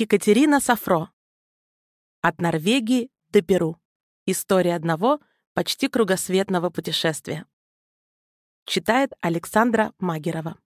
Екатерина Сафро. От Норвегии до Перу. История одного почти кругосветного путешествия. Читает Александра Магерова.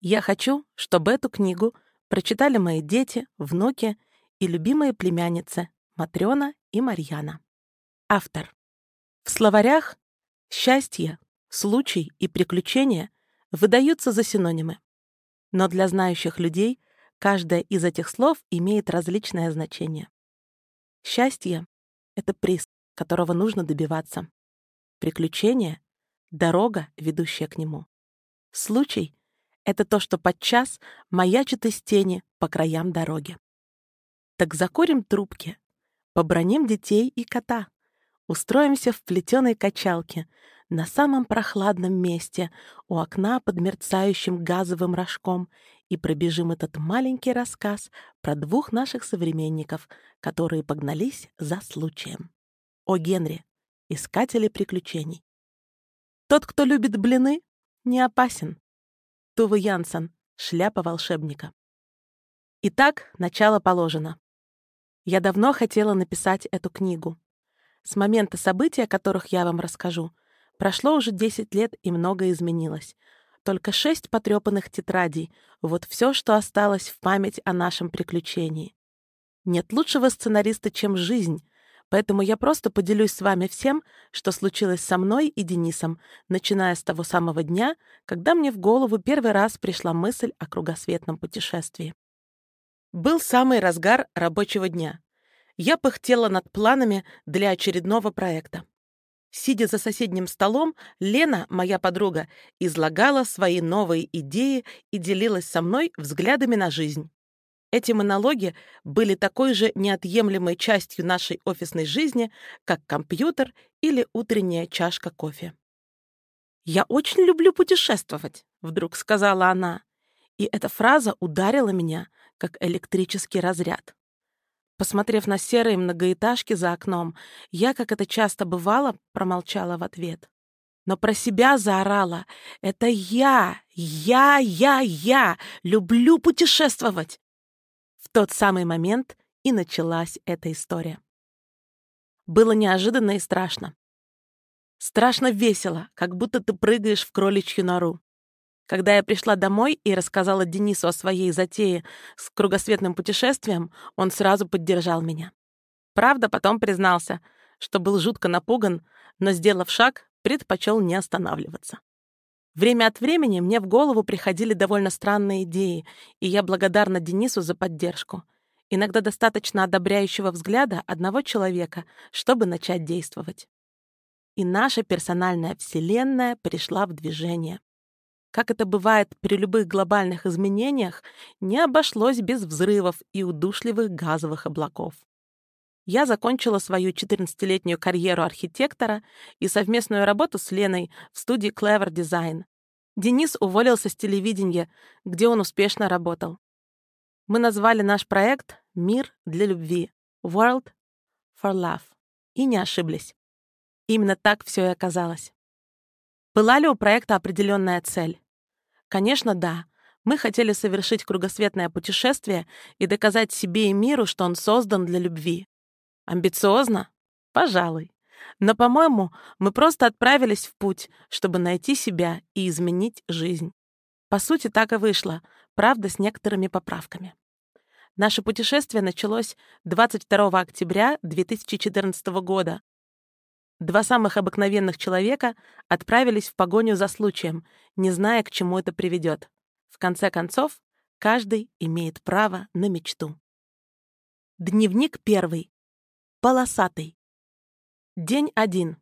Я хочу, чтобы эту книгу прочитали мои дети, внуки и любимые племянницы Матрёна и Марьяна. Автор. В словарях счастье, случай и приключения выдаются за синонимы. Но для знающих людей — Каждое из этих слов имеет различное значение. Счастье — это приз, которого нужно добиваться. Приключение — дорога, ведущая к нему. Случай — это то, что подчас маячит из тени по краям дороги. Так закурим трубки, поброним детей и кота, устроимся в плетеной качалке на самом прохладном месте у окна под мерцающим газовым рожком и пробежим этот маленький рассказ про двух наших современников, которые погнались за случаем. О Генри, искатели приключений. Тот, кто любит блины, не опасен. Тувы Янсен, шляпа волшебника. Итак, начало положено. Я давно хотела написать эту книгу. С момента событий, о которых я вам расскажу, прошло уже 10 лет и многое изменилось — только шесть потрепанных тетрадей — вот все, что осталось в память о нашем приключении. Нет лучшего сценариста, чем жизнь, поэтому я просто поделюсь с вами всем, что случилось со мной и Денисом, начиная с того самого дня, когда мне в голову первый раз пришла мысль о кругосветном путешествии. Был самый разгар рабочего дня. Я пыхтела над планами для очередного проекта. Сидя за соседним столом, Лена, моя подруга, излагала свои новые идеи и делилась со мной взглядами на жизнь. Эти монологи были такой же неотъемлемой частью нашей офисной жизни, как компьютер или утренняя чашка кофе. «Я очень люблю путешествовать», — вдруг сказала она. И эта фраза ударила меня, как электрический разряд. Посмотрев на серые многоэтажки за окном, я, как это часто бывало, промолчала в ответ. Но про себя заорала. «Это я! Я, я, я! Люблю путешествовать!» В тот самый момент и началась эта история. Было неожиданно и страшно. Страшно весело, как будто ты прыгаешь в кроличью нору. Когда я пришла домой и рассказала Денису о своей затее с кругосветным путешествием, он сразу поддержал меня. Правда, потом признался, что был жутко напуган, но, сделав шаг, предпочел не останавливаться. Время от времени мне в голову приходили довольно странные идеи, и я благодарна Денису за поддержку. Иногда достаточно одобряющего взгляда одного человека, чтобы начать действовать. И наша персональная вселенная пришла в движение. Как это бывает при любых глобальных изменениях, не обошлось без взрывов и удушливых газовых облаков. Я закончила свою 14-летнюю карьеру архитектора и совместную работу с Леной в студии Clever Design. Денис уволился с телевидения, где он успешно работал. Мы назвали наш проект «Мир для любви» — World for Love. И не ошиблись. Именно так все и оказалось. Была ли у проекта определенная цель? Конечно, да. Мы хотели совершить кругосветное путешествие и доказать себе и миру, что он создан для любви. Амбициозно? Пожалуй. Но, по-моему, мы просто отправились в путь, чтобы найти себя и изменить жизнь. По сути, так и вышло, правда, с некоторыми поправками. Наше путешествие началось 22 октября 2014 года, Два самых обыкновенных человека отправились в погоню за случаем, не зная, к чему это приведет. В конце концов, каждый имеет право на мечту. Дневник первый. Полосатый. День один.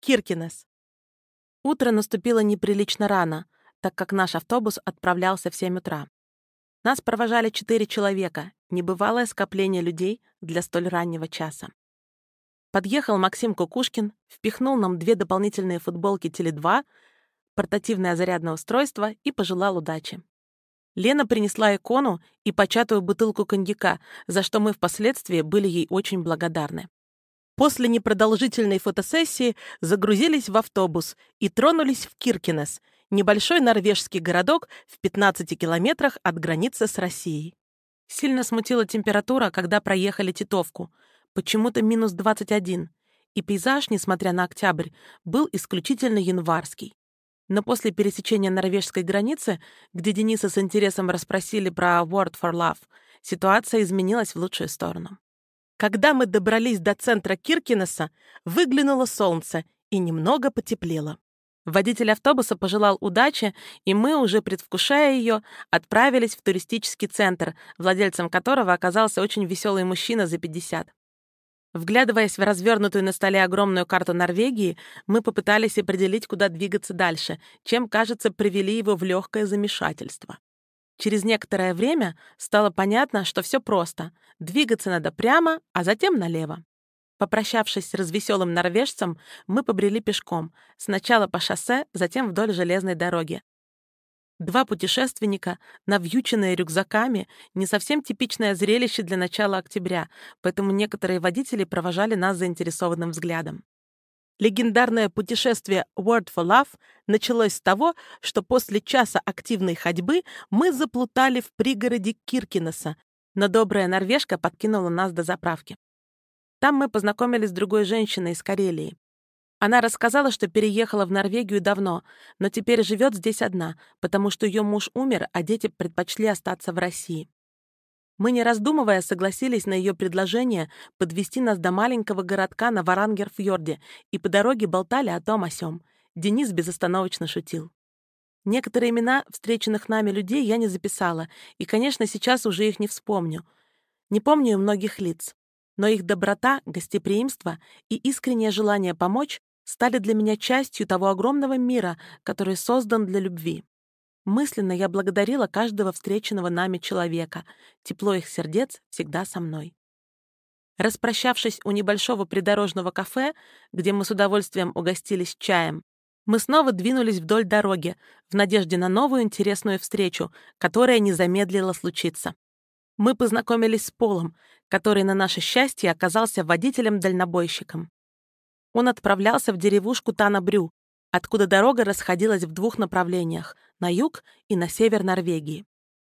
Киркинес. Утро наступило неприлично рано, так как наш автобус отправлялся в 7 утра. Нас провожали четыре человека, небывалое скопление людей для столь раннего часа. Подъехал Максим Кукушкин, впихнул нам две дополнительные футболки Теле2, портативное зарядное устройство и пожелал удачи. Лена принесла икону и початую бутылку коньяка, за что мы впоследствии были ей очень благодарны. После непродолжительной фотосессии загрузились в автобус и тронулись в Киркинес, небольшой норвежский городок в 15 километрах от границы с Россией. Сильно смутила температура, когда проехали Титовку. Почему-то минус 21. И пейзаж, несмотря на октябрь, был исключительно январский. Но после пересечения норвежской границы, где Дениса с интересом расспросили про Word for Love, ситуация изменилась в лучшую сторону. Когда мы добрались до центра Киркинесса, выглянуло солнце и немного потеплело. Водитель автобуса пожелал удачи, и мы, уже предвкушая ее, отправились в туристический центр, владельцем которого оказался очень веселый мужчина за 50. Вглядываясь в развернутую на столе огромную карту Норвегии, мы попытались определить, куда двигаться дальше, чем, кажется, привели его в легкое замешательство. Через некоторое время стало понятно, что все просто. Двигаться надо прямо, а затем налево. Попрощавшись с развеселым норвежцем, мы побрели пешком, сначала по шоссе, затем вдоль железной дороги. Два путешественника, навьюченные рюкзаками, не совсем типичное зрелище для начала октября, поэтому некоторые водители провожали нас заинтересованным взглядом. Легендарное путешествие Word for Love началось с того, что после часа активной ходьбы мы заплутали в пригороде Киркинеса, но добрая норвежка подкинула нас до заправки. Там мы познакомились с другой женщиной из Карелии. Она рассказала, что переехала в Норвегию давно, но теперь живет здесь одна, потому что ее муж умер, а дети предпочли остаться в России. Мы, не раздумывая, согласились на ее предложение подвести нас до маленького городка на Варангер-фьорде и по дороге болтали о том о сём. Денис безостановочно шутил. Некоторые имена встреченных нами людей я не записала, и, конечно, сейчас уже их не вспомню. Не помню многих лиц но их доброта, гостеприимство и искреннее желание помочь стали для меня частью того огромного мира, который создан для любви. Мысленно я благодарила каждого встреченного нами человека. Тепло их сердец всегда со мной. Распрощавшись у небольшого придорожного кафе, где мы с удовольствием угостились чаем, мы снова двинулись вдоль дороги в надежде на новую интересную встречу, которая не замедлила случиться. Мы познакомились с Полом, который, на наше счастье, оказался водителем-дальнобойщиком. Он отправлялся в деревушку Танабрю, откуда дорога расходилась в двух направлениях — на юг и на север Норвегии.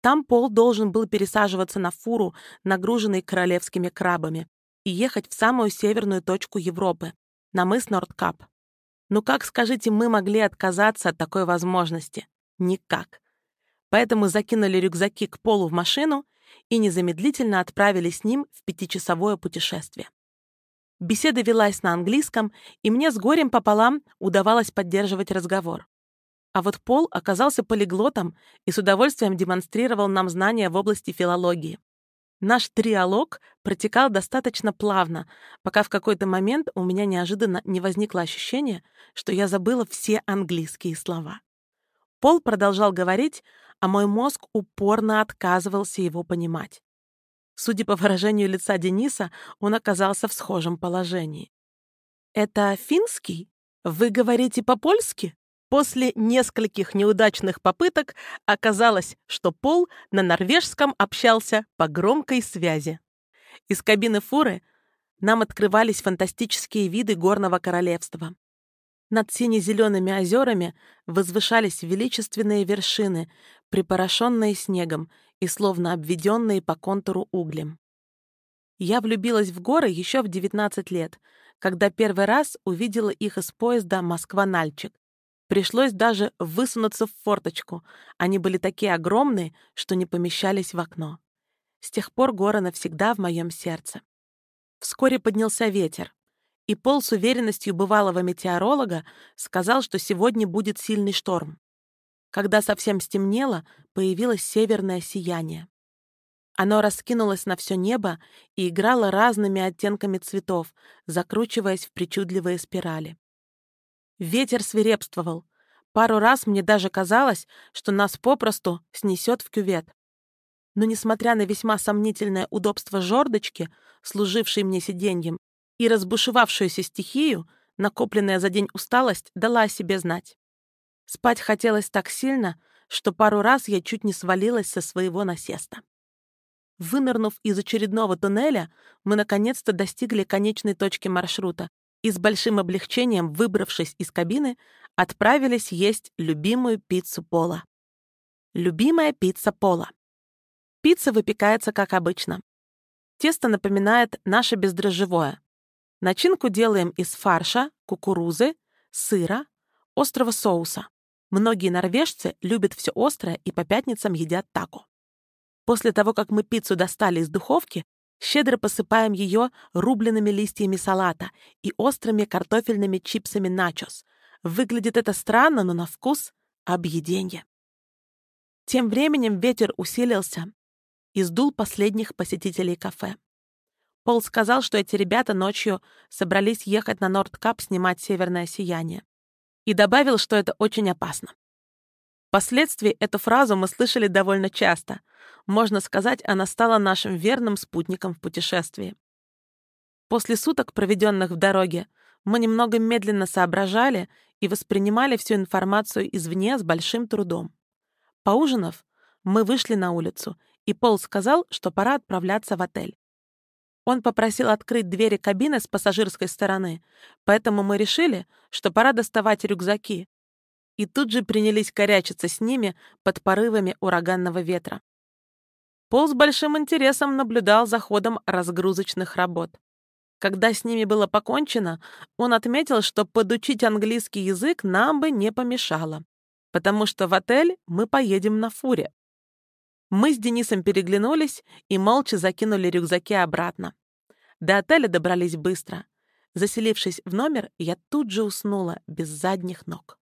Там Пол должен был пересаживаться на фуру, нагруженной королевскими крабами, и ехать в самую северную точку Европы, на мыс Нордкап. Ну как, скажите, мы могли отказаться от такой возможности? Никак. Поэтому закинули рюкзаки к Полу в машину и незамедлительно отправились с ним в пятичасовое путешествие. Беседа велась на английском, и мне с горем пополам удавалось поддерживать разговор. А вот Пол оказался полиглотом и с удовольствием демонстрировал нам знания в области филологии. Наш триалог протекал достаточно плавно, пока в какой-то момент у меня неожиданно не возникло ощущение, что я забыла все английские слова. Пол продолжал говорить, а мой мозг упорно отказывался его понимать. Судя по выражению лица Дениса, он оказался в схожем положении. «Это финский? Вы говорите по-польски?» После нескольких неудачных попыток оказалось, что Пол на норвежском общался по громкой связи. Из кабины фуры нам открывались фантастические виды горного королевства. Над сине-зелеными озерами возвышались величественные вершины, припорошенные снегом и словно обведенные по контуру углем. Я влюбилась в горы еще в 19 лет, когда первый раз увидела их из поезда «Москва-Нальчик». Пришлось даже высунуться в форточку. Они были такие огромные, что не помещались в окно. С тех пор горы навсегда в моем сердце. Вскоре поднялся ветер и Пол с уверенностью бывалого метеоролога сказал, что сегодня будет сильный шторм. Когда совсем стемнело, появилось северное сияние. Оно раскинулось на все небо и играло разными оттенками цветов, закручиваясь в причудливые спирали. Ветер свирепствовал. Пару раз мне даже казалось, что нас попросту снесет в кювет. Но, несмотря на весьма сомнительное удобство жердочки, служившей мне сиденьем, и разбушевавшуюся стихию, накопленная за день усталость, дала о себе знать. Спать хотелось так сильно, что пару раз я чуть не свалилась со своего насеста. Вынырнув из очередного туннеля, мы наконец-то достигли конечной точки маршрута и с большим облегчением, выбравшись из кабины, отправились есть любимую пиццу Пола. Любимая пицца Пола. Пицца выпекается как обычно. Тесто напоминает наше бездрожжевое. Начинку делаем из фарша, кукурузы, сыра, острого соуса. Многие норвежцы любят все острое и по пятницам едят тако. После того, как мы пиццу достали из духовки, щедро посыпаем ее рубленными листьями салата и острыми картофельными чипсами начос. Выглядит это странно, но на вкус — объеденье. Тем временем ветер усилился и сдул последних посетителей кафе. Пол сказал, что эти ребята ночью собрались ехать на Нордкап снимать «Северное сияние». И добавил, что это очень опасно. Впоследствии эту фразу мы слышали довольно часто. Можно сказать, она стала нашим верным спутником в путешествии. После суток, проведенных в дороге, мы немного медленно соображали и воспринимали всю информацию извне с большим трудом. Поужинав, мы вышли на улицу, и Пол сказал, что пора отправляться в отель. Он попросил открыть двери кабины с пассажирской стороны, поэтому мы решили, что пора доставать рюкзаки. И тут же принялись корячиться с ними под порывами ураганного ветра. Пол с большим интересом наблюдал за ходом разгрузочных работ. Когда с ними было покончено, он отметил, что подучить английский язык нам бы не помешало, потому что в отель мы поедем на фуре. Мы с Денисом переглянулись и молча закинули рюкзаки обратно. До отеля добрались быстро. Заселившись в номер, я тут же уснула без задних ног.